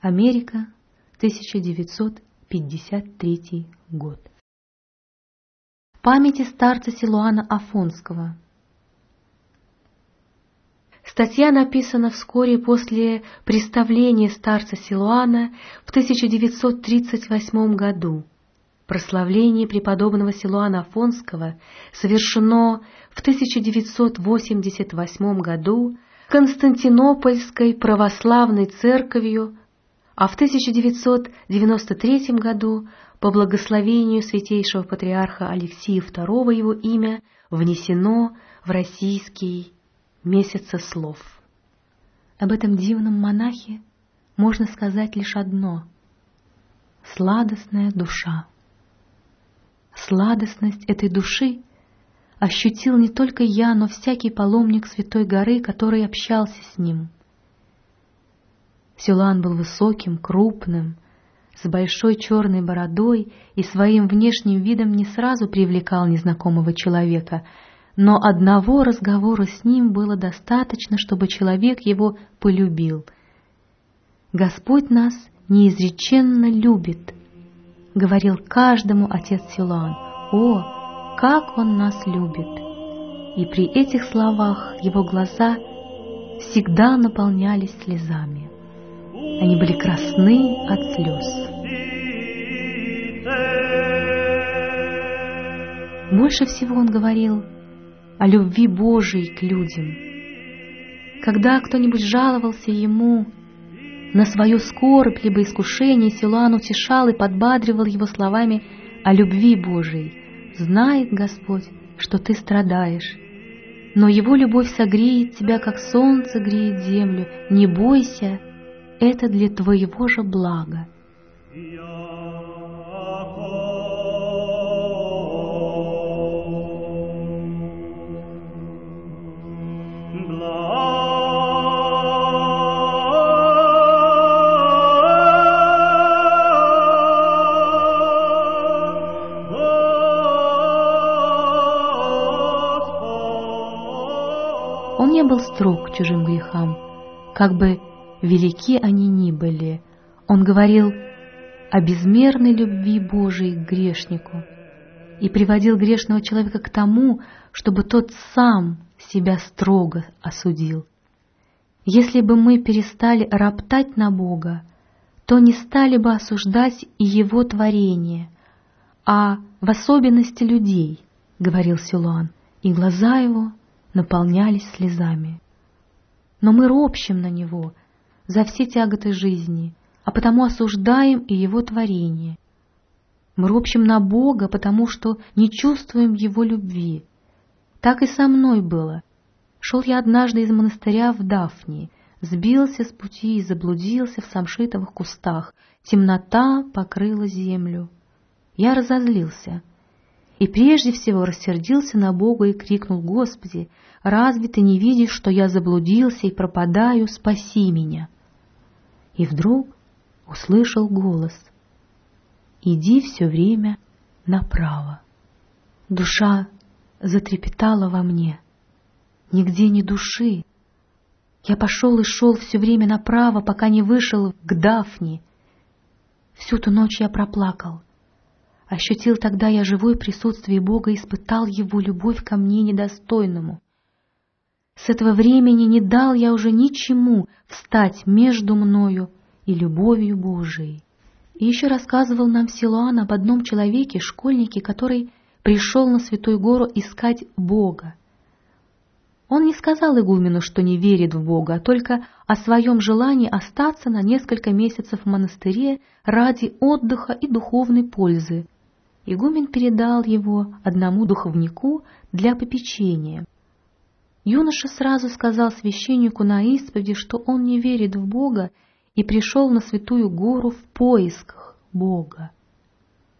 Америка, 1953 год. Памяти старца Силуана Афонского. Статья написана вскоре после представления старца Силуана в 1938 году. Прославление преподобного Силуана Афонского совершено в 1988 году Константинопольской православной церковью, а в 1993 году по благословению святейшего патриарха Алексия II его имя внесено в российский месяцеслов. Об этом дивном монахе можно сказать лишь одно — сладостная душа. Сладостность этой души ощутил не только я, но всякий паломник Святой горы, который общался с ним. Силан был высоким, крупным, с большой черной бородой и своим внешним видом не сразу привлекал незнакомого человека, но одного разговора с ним было достаточно, чтобы человек его полюбил. «Господь нас неизреченно любит», — говорил каждому отец Силан. «О, как Он нас любит!» И при этих словах его глаза всегда наполнялись слезами. Они были красны от слез. Больше всего он говорил о любви Божией к людям. Когда кто-нибудь жаловался ему на свою скорбь либо искушение, Силуан утешал и подбадривал его словами о любви Божией, Знает Господь, что ты страдаешь, но Его любовь согреет тебя, как солнце греет землю. Не бойся, это для твоего же блага. был строг к чужим грехам, как бы велики они ни были. Он говорил о безмерной любви Божией к грешнику и приводил грешного человека к тому, чтобы тот сам себя строго осудил. Если бы мы перестали роптать на Бога, то не стали бы осуждать и Его творение, а в особенности людей, — говорил Силуан, и глаза его наполнялись слезами. Но мы ропщем на Него за все тяготы жизни, а потому осуждаем и Его творение. Мы ропщем на Бога, потому что не чувствуем Его любви. Так и со мной было. Шел я однажды из монастыря в Дафнии, сбился с пути и заблудился в самшитовых кустах. Темнота покрыла землю. Я разозлился — и прежде всего рассердился на Бога и крикнул, «Господи, разве ты не видишь, что я заблудился и пропадаю? Спаси меня!» И вдруг услышал голос, «Иди все время направо». Душа затрепетала во мне, нигде ни души. Я пошел и шел все время направо, пока не вышел к Дафне. Всю ту ночь я проплакал — Ощутил тогда я живое присутствие Бога испытал Его любовь ко мне недостойному. С этого времени не дал я уже ничему встать между мною и любовью Божией. И еще рассказывал нам Силуан об одном человеке, школьнике, который пришел на Святую Гору искать Бога. Он не сказал игумену, что не верит в Бога, а только о своем желании остаться на несколько месяцев в монастыре ради отдыха и духовной пользы, игумен передал его одному духовнику для попечения. Юноша сразу сказал священнику на исповеди, что он не верит в Бога и пришел на святую гору в поисках Бога.